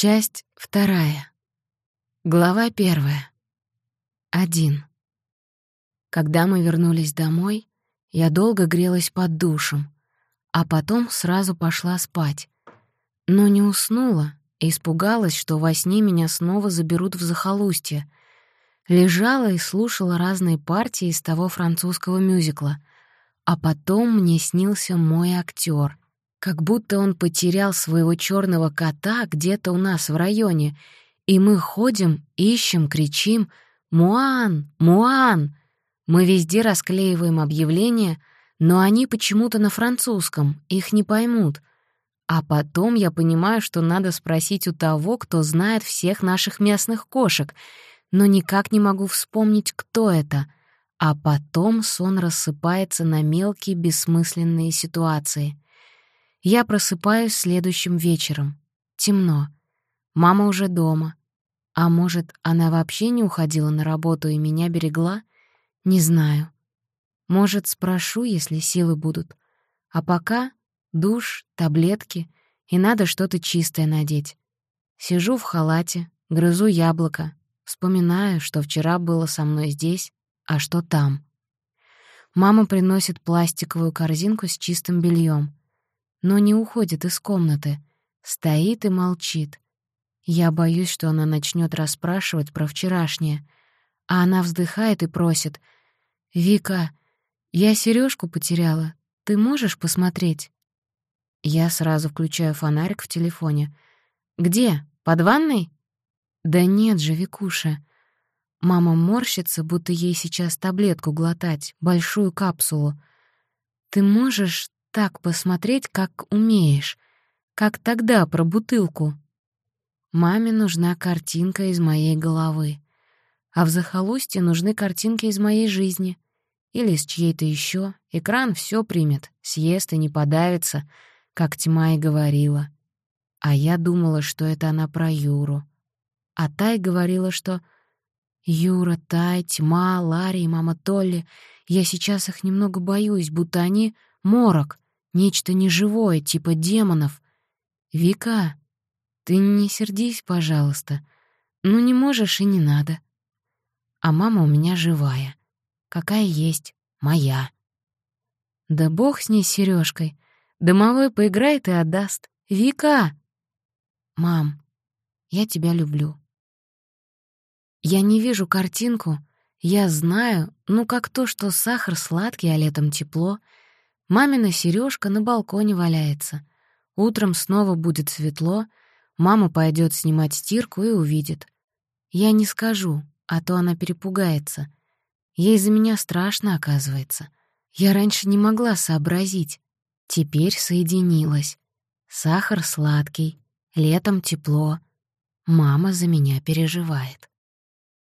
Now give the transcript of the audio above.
Часть вторая. Глава первая. Один. Когда мы вернулись домой, я долго грелась под душем, а потом сразу пошла спать. Но не уснула и испугалась, что во сне меня снова заберут в захолустье. Лежала и слушала разные партии из того французского мюзикла, а потом мне снился мой актер — как будто он потерял своего черного кота где-то у нас в районе, и мы ходим, ищем, кричим «Муан! Муан!». Мы везде расклеиваем объявления, но они почему-то на французском, их не поймут. А потом я понимаю, что надо спросить у того, кто знает всех наших местных кошек, но никак не могу вспомнить, кто это. А потом сон рассыпается на мелкие бессмысленные ситуации — я просыпаюсь следующим вечером. Темно. Мама уже дома. А может, она вообще не уходила на работу и меня берегла? Не знаю. Может, спрошу, если силы будут. А пока душ, таблетки, и надо что-то чистое надеть. Сижу в халате, грызу яблоко, вспоминаю, что вчера было со мной здесь, а что там. Мама приносит пластиковую корзинку с чистым бельем но не уходит из комнаты, стоит и молчит. Я боюсь, что она начнет расспрашивать про вчерашнее, а она вздыхает и просит. «Вика, я сережку потеряла. Ты можешь посмотреть?» Я сразу включаю фонарик в телефоне. «Где? Под ванной?» «Да нет же, Викуша». Мама морщится, будто ей сейчас таблетку глотать, большую капсулу. «Ты можешь так посмотреть, как умеешь, как тогда про бутылку. Маме нужна картинка из моей головы, а в захолустье нужны картинки из моей жизни или из чьей-то еще. Экран все примет, съест и не подавится, как тьма и говорила. А я думала, что это она про Юру. А Тай говорила, что Юра, Тай, тьма, Ларри и мама Толли, я сейчас их немного боюсь, будто они морок, нечто неживое, типа демонов. Вика, ты не сердись, пожалуйста. Ну, не можешь и не надо. А мама у меня живая. Какая есть, моя. Да бог с ней с Серёжкой. Домовой поиграет и отдаст. Вика! Мам, я тебя люблю. Я не вижу картинку, я знаю, ну как то, что сахар сладкий, а летом тепло — Мамина сережка на балконе валяется. Утром снова будет светло, мама пойдет снимать стирку и увидит. Я не скажу, а то она перепугается. Ей за меня страшно, оказывается. Я раньше не могла сообразить. Теперь соединилась. Сахар сладкий, летом тепло. Мама за меня переживает.